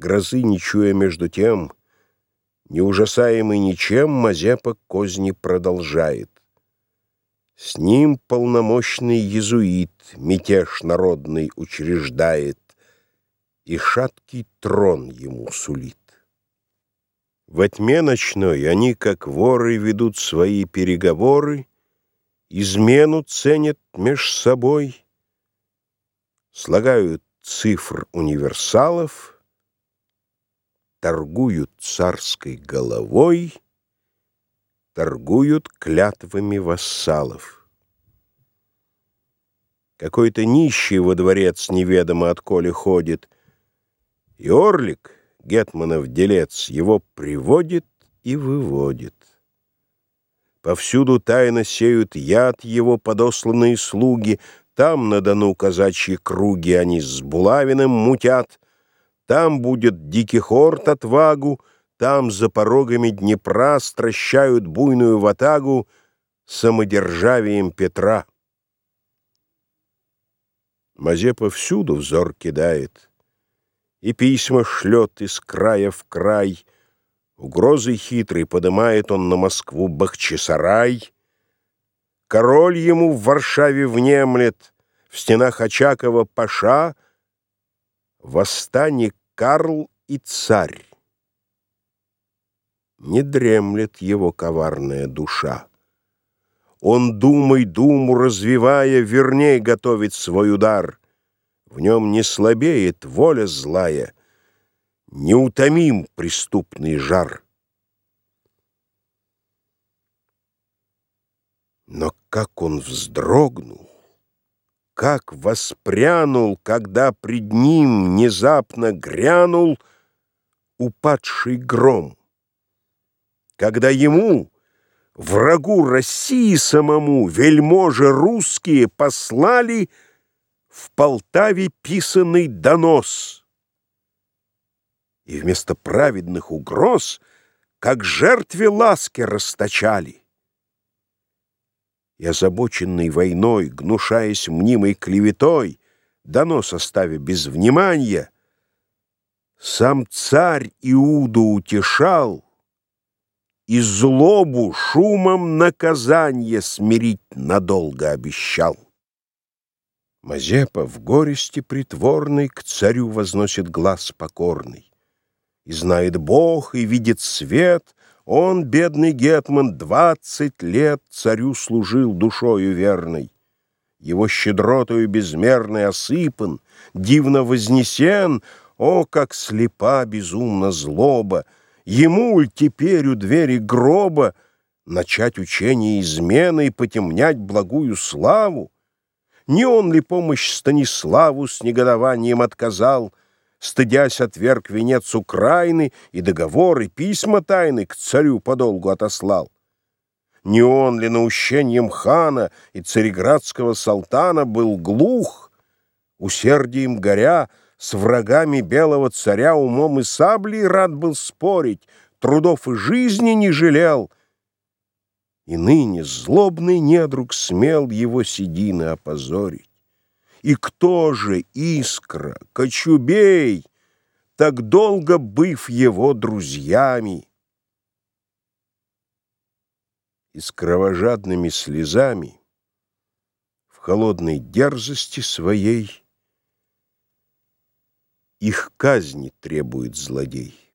Грозы не чуя между тем, Не ужасаемый ничем, Мазепа козни продолжает. С ним полномочный езуит Мятеж народный учреждает, И шаткий трон ему сулит. Во тьме ночной они, как воры, Ведут свои переговоры, Измену ценят меж собой, Слагают цифр универсалов, Торгуют царской головой, Торгуют клятвами вассалов. Какой-то нищий во дворец неведомо отколе ходит, И Орлик, Гетманов делец, его приводит и выводит. Повсюду тайно сеют яд его подосланные слуги, Там на Дону казачьи круги они с булавиным мутят, Там будет дикий хорт отвагу, Там за порогами Днепра Стращают буйную ватагу Самодержавием Петра. Мазепа всюду взор кидает, И письма шлет из края в край, Угрозой хитрой подымает он на Москву Бахчисарай. Король ему в Варшаве внемлет, В стенах Очакова Паша, Восстание Карл и царь. Не дремлет его коварная душа. Он, думай, думу развивая, Верней готовит свой удар. В нем не слабеет воля злая — неутомим преступный жар. Но как он вздрогнул, как воспрянул, когда пред ним внезапно грянул упадший гром, когда ему, врагу России самому, вельможи русские послали в Полтаве писанный донос — и вместо праведных угроз, как жертве ласки расточали. И озабоченный войной, гнушаясь мнимой клеветой, донос оставя без внимания, сам царь Иуду утешал и злобу шумом наказание смирить надолго обещал. Мазепа в горести притворной к царю возносит глаз покорный. И знает Бог, и видит свет, Он, бедный гетман, двадцать лет Царю служил душою верной. Его щедротою безмерной осыпан, Дивно вознесен, о, как слепа безумно злоба! Ему ль теперь у двери гроба Начать учение измены И потемнять благую славу? Не он ли помощь Станиславу С негодованием отказал, стыдясь отверг венец Украины и договор, и письма тайны к царю подолгу отослал. Не он ли наущением хана и цареградского салтана был глух, усердием горя, с врагами белого царя умом и саблей рад был спорить, трудов и жизни не жалел, и ныне злобный недруг смел его седины опозорить. И кто же искра, Кочубей, так долго быв его друзьями? И с кровожадными слезами в холодной дерзости своей их казни требует злодей.